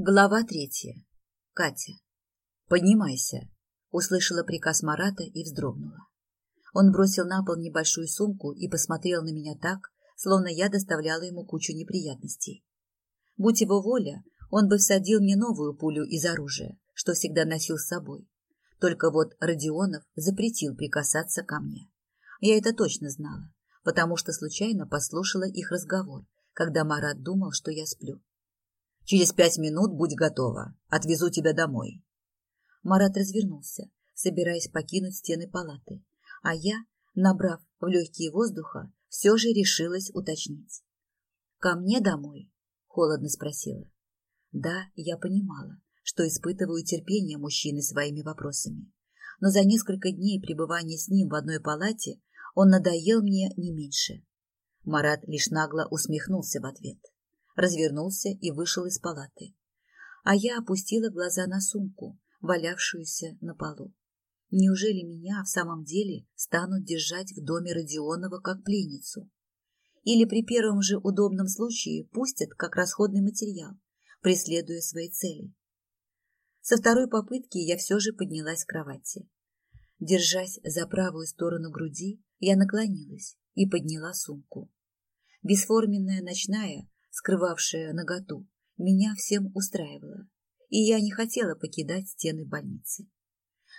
Глава третья. Катя. «Поднимайся», — услышала приказ Марата и вздрогнула. Он бросил на пол небольшую сумку и посмотрел на меня так, словно я доставляла ему кучу неприятностей. Будь его воля, он бы всадил мне новую пулю из оружия, что всегда носил с собой. Только вот Родионов запретил прикасаться ко мне. Я это точно знала, потому что случайно послушала их разговор, когда Марат думал, что я сплю. Через пять минут будь готова. Отвезу тебя домой. Марат развернулся, собираясь покинуть стены палаты, а я, набрав в легкие воздуха, все же решилась уточнить. «Ко мне домой?» – холодно спросила. Да, я понимала, что испытываю терпение мужчины своими вопросами, но за несколько дней пребывания с ним в одной палате он надоел мне не меньше. Марат лишь нагло усмехнулся в ответ развернулся и вышел из палаты. А я опустила глаза на сумку, валявшуюся на полу. Неужели меня в самом деле станут держать в доме Родионова как пленницу? Или при первом же удобном случае пустят как расходный материал, преследуя свои цели? Со второй попытки я все же поднялась с кровати. Держась за правую сторону груди, я наклонилась и подняла сумку. Бесформенная ночная скрывавшая наготу, меня всем устраивала, и я не хотела покидать стены больницы.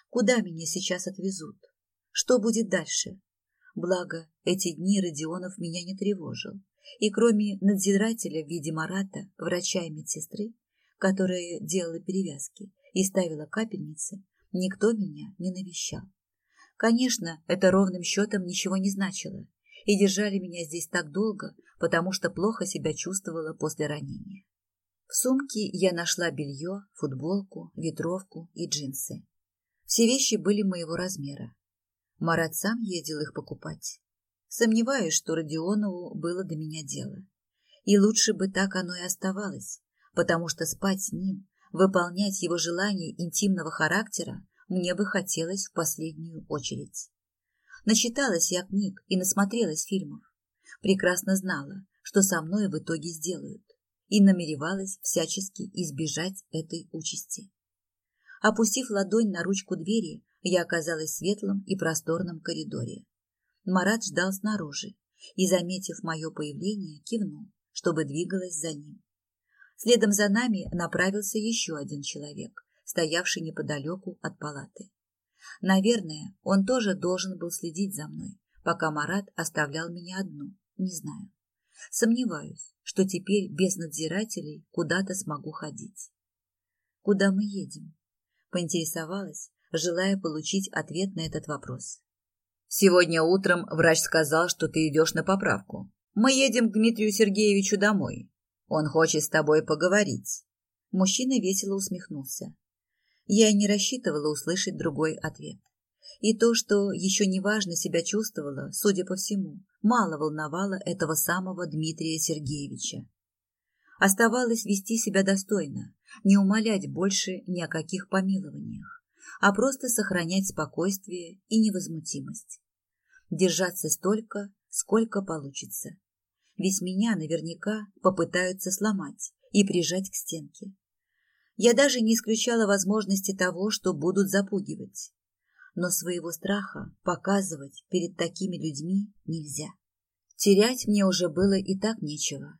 Куда меня сейчас отвезут? Что будет дальше? Благо, эти дни Родионов меня не тревожил, и кроме надзирателя в виде Марата, врача и медсестры, которая делала перевязки и ставила капельницы, никто меня не навещал. Конечно, это ровным счетом ничего не значило, и держали меня здесь так долго, потому что плохо себя чувствовала после ранения. В сумке я нашла белье, футболку, ветровку и джинсы. Все вещи были моего размера. Марат сам ездил их покупать. Сомневаюсь, что Родионову было до меня дело. И лучше бы так оно и оставалось, потому что спать с ним, выполнять его желания интимного характера мне бы хотелось в последнюю очередь. Начиталась я книг и насмотрелась фильмов. Прекрасно знала, что со мной в итоге сделают, и намеревалась всячески избежать этой участи. Опустив ладонь на ручку двери, я оказалась в светлом и просторном коридоре. Марат ждал снаружи и, заметив мое появление, кивнул, чтобы двигалась за ним. Следом за нами направился еще один человек, стоявший неподалеку от палаты. Наверное, он тоже должен был следить за мной, пока Марат оставлял меня одну, не знаю. Сомневаюсь, что теперь без надзирателей куда-то смогу ходить. Куда мы едем? Поинтересовалась, желая получить ответ на этот вопрос. Сегодня утром врач сказал, что ты идешь на поправку. Мы едем к Дмитрию Сергеевичу домой. Он хочет с тобой поговорить. Мужчина весело усмехнулся. Я и не рассчитывала услышать другой ответ. И то, что еще неважно себя чувствовала, судя по всему, мало волновало этого самого Дмитрия Сергеевича. Оставалось вести себя достойно, не умолять больше ни о каких помилованиях, а просто сохранять спокойствие и невозмутимость. Держаться столько, сколько получится. Ведь меня наверняка попытаются сломать и прижать к стенке. Я даже не исключала возможности того, что будут запугивать. Но своего страха показывать перед такими людьми нельзя. Терять мне уже было и так нечего.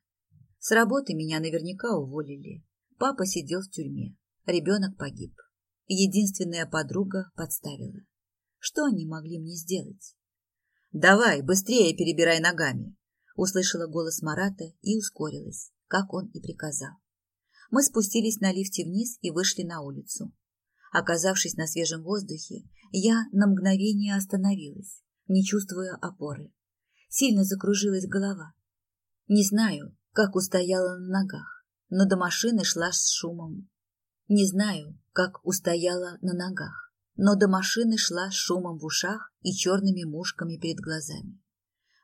С работы меня наверняка уволили. Папа сидел в тюрьме. Ребенок погиб. Единственная подруга подставила. Что они могли мне сделать? «Давай, быстрее перебирай ногами!» Услышала голос Марата и ускорилась, как он и приказал. Мы спустились на лифте вниз и вышли на улицу. Оказавшись на свежем воздухе, я на мгновение остановилась, не чувствуя опоры. Сильно закружилась голова. Не знаю, как устояла на ногах, но до машины шла с шумом. Не знаю, как устояла на ногах, но до машины шла с шумом в ушах и черными мушками перед глазами.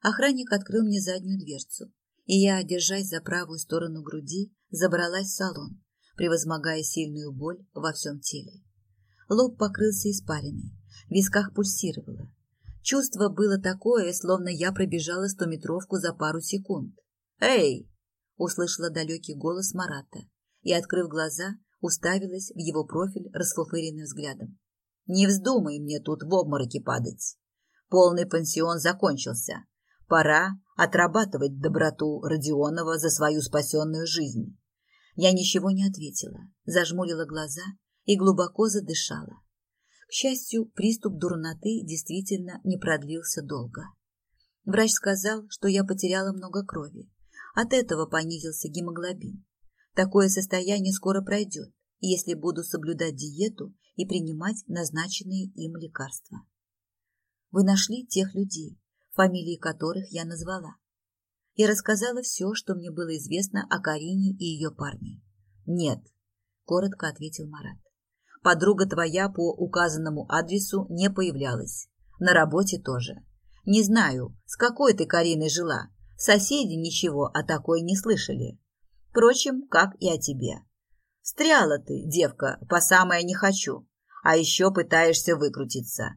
Охранник открыл мне заднюю дверцу, и я, держась за правую сторону груди, забралась в салон, превозмогая сильную боль во всем теле. Лоб покрылся испариной, в висках пульсировало. Чувство было такое, словно я пробежала стометровку за пару секунд. «Эй!» — услышала далекий голос Марата. и, открыв глаза, уставилась в его профиль расфуфыренным взглядом. «Не вздумай мне тут в обмороке падать. Полный пансион закончился. Пора отрабатывать доброту Родионова за свою спасенную жизнь». Я ничего не ответила, зажмурила глаза и глубоко задышала. К счастью, приступ дурноты действительно не продлился долго. Врач сказал, что я потеряла много крови. От этого понизился гемоглобин. Такое состояние скоро пройдет, если буду соблюдать диету и принимать назначенные им лекарства. Вы нашли тех людей, фамилии которых я назвала. Я рассказала все, что мне было известно о Карине и ее парне. Нет, коротко ответил Марат. Подруга твоя по указанному адресу не появлялась. На работе тоже. Не знаю, с какой ты Кариной жила. Соседи ничего о такой не слышали. Впрочем, как и о тебе. Стряла ты, девка, по самое не хочу. А еще пытаешься выкрутиться.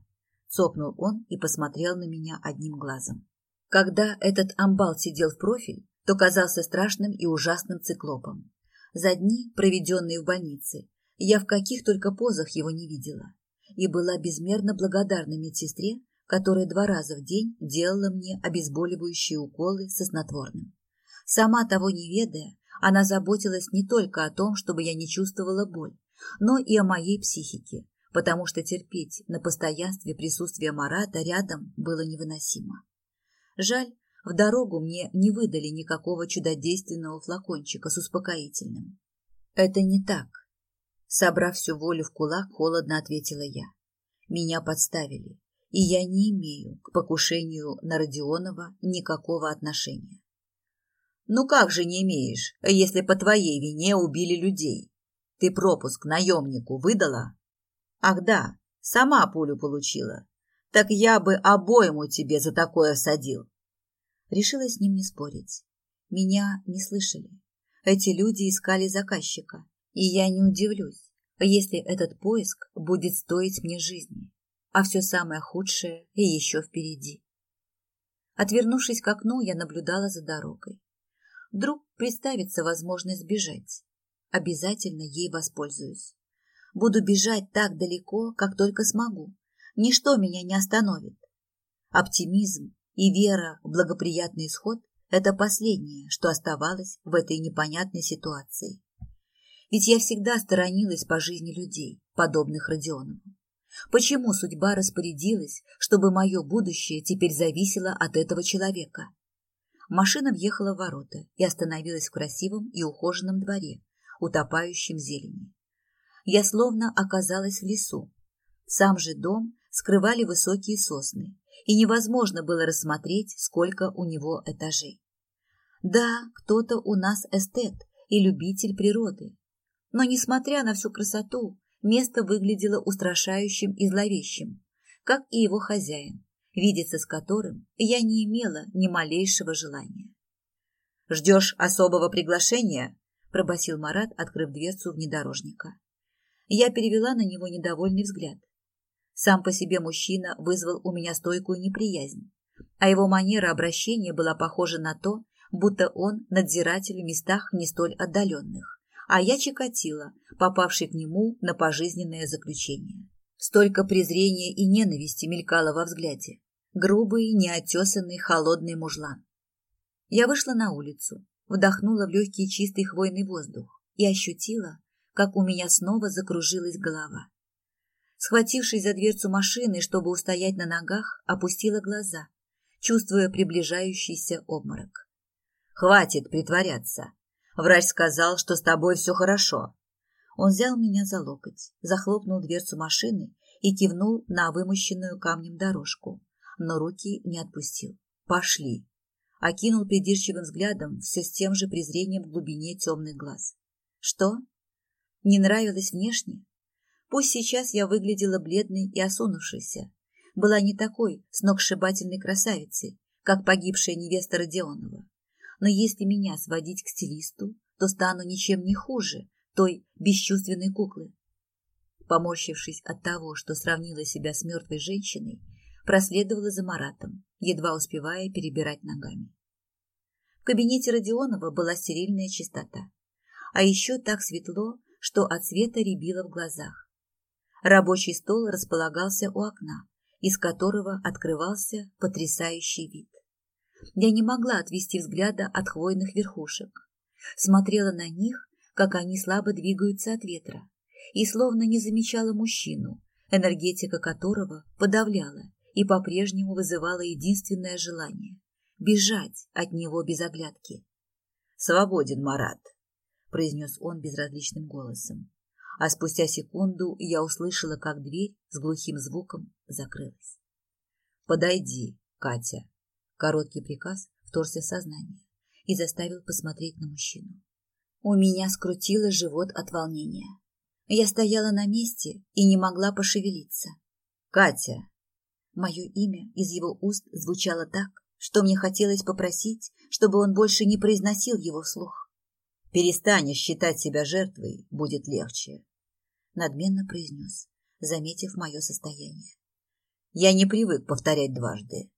Цокнул он и посмотрел на меня одним глазом. Когда этот амбал сидел в профиль, то казался страшным и ужасным циклопом. За дни, проведенные в больнице, я в каких только позах его не видела и была безмерно благодарна медсестре, которая два раза в день делала мне обезболивающие уколы со снотворным. Сама того не ведая, она заботилась не только о том, чтобы я не чувствовала боль, но и о моей психике, потому что терпеть на постоянстве присутствие Марата рядом было невыносимо. Жаль, в дорогу мне не выдали никакого чудодейственного флакончика с успокоительным. Это не так. Собрав всю волю в кулак, холодно ответила я. Меня подставили, и я не имею к покушению на Родионова никакого отношения. Ну как же не имеешь, если по твоей вине убили людей? Ты пропуск наемнику выдала? Ах да, сама пулю получила. Так я бы обойму тебе за такое садил. Решила с ним не спорить. Меня не слышали. Эти люди искали заказчика, и я не удивлюсь, если этот поиск будет стоить мне жизни, а все самое худшее и еще впереди. Отвернувшись к окну, я наблюдала за дорогой. Вдруг представится возможность бежать. Обязательно ей воспользуюсь. Буду бежать так далеко, как только смогу. Ничто меня не остановит. Оптимизм и вера в благоприятный исход – это последнее, что оставалось в этой непонятной ситуации. Ведь я всегда сторонилась по жизни людей, подобных Родионову. Почему судьба распорядилась, чтобы мое будущее теперь зависело от этого человека? Машина въехала в ворота и остановилась в красивом и ухоженном дворе, утопающем в зелени. Я словно оказалась в лесу. Сам же дом скрывали высокие сосны, и невозможно было рассмотреть, сколько у него этажей. Да, кто-то у нас эстет и любитель природы, но, несмотря на всю красоту, место выглядело устрашающим и зловещим, как и его хозяин, видеться с которым я не имела ни малейшего желания. «Ждешь особого приглашения?» – пробасил Марат, открыв дверцу внедорожника. Я перевела на него недовольный взгляд. Сам по себе мужчина вызвал у меня стойкую неприязнь, а его манера обращения была похожа на то, будто он надзиратель в местах не столь отдаленных а я Чикатило, попавший к нему на пожизненное заключение. Столько презрения и ненависти мелькало во взгляде. Грубый, неотесанный, холодный мужлан. Я вышла на улицу, вдохнула в легкий чистый хвойный воздух и ощутила, как у меня снова закружилась голова. Схватившись за дверцу машины, чтобы устоять на ногах, опустила глаза, чувствуя приближающийся обморок. «Хватит притворяться!» Врач сказал, что с тобой все хорошо. Он взял меня за локоть, захлопнул дверцу машины и кивнул на вымощенную камнем дорожку, но руки не отпустил. Пошли. Окинул придирчивым взглядом все с тем же презрением в глубине темных глаз. Что? Не нравилось внешне? Пусть сейчас я выглядела бледной и осунувшейся, была не такой сногсшибательной красавицей, как погибшая невеста Родионова но если меня сводить к стилисту, то стану ничем не хуже той бесчувственной куклы. Поморщившись от того, что сравнила себя с мертвой женщиной, проследовала за Маратом, едва успевая перебирать ногами. В кабинете Родионова была стерильная чистота. а еще так светло, что от света рябило в глазах. Рабочий стол располагался у окна, из которого открывался потрясающий вид. Я не могла отвести взгляда от хвойных верхушек. Смотрела на них, как они слабо двигаются от ветра, и словно не замечала мужчину, энергетика которого подавляла и по-прежнему вызывала единственное желание – бежать от него без оглядки. «Свободен, Марат», – произнес он безразличным голосом. А спустя секунду я услышала, как дверь с глухим звуком закрылась. «Подойди, Катя», Короткий приказ вторгся в сознание и заставил посмотреть на мужчину. У меня скрутило живот от волнения. Я стояла на месте и не могла пошевелиться. «Катя!» Мое имя из его уст звучало так, что мне хотелось попросить, чтобы он больше не произносил его вслух. «Перестанешь считать себя жертвой, будет легче», — надменно произнес, заметив мое состояние. «Я не привык повторять дважды.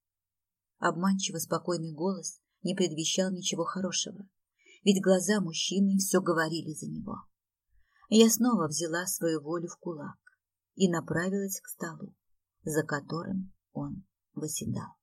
Обманчиво спокойный голос не предвещал ничего хорошего, ведь глаза мужчины все говорили за него. Я снова взяла свою волю в кулак и направилась к столу, за которым он восседал.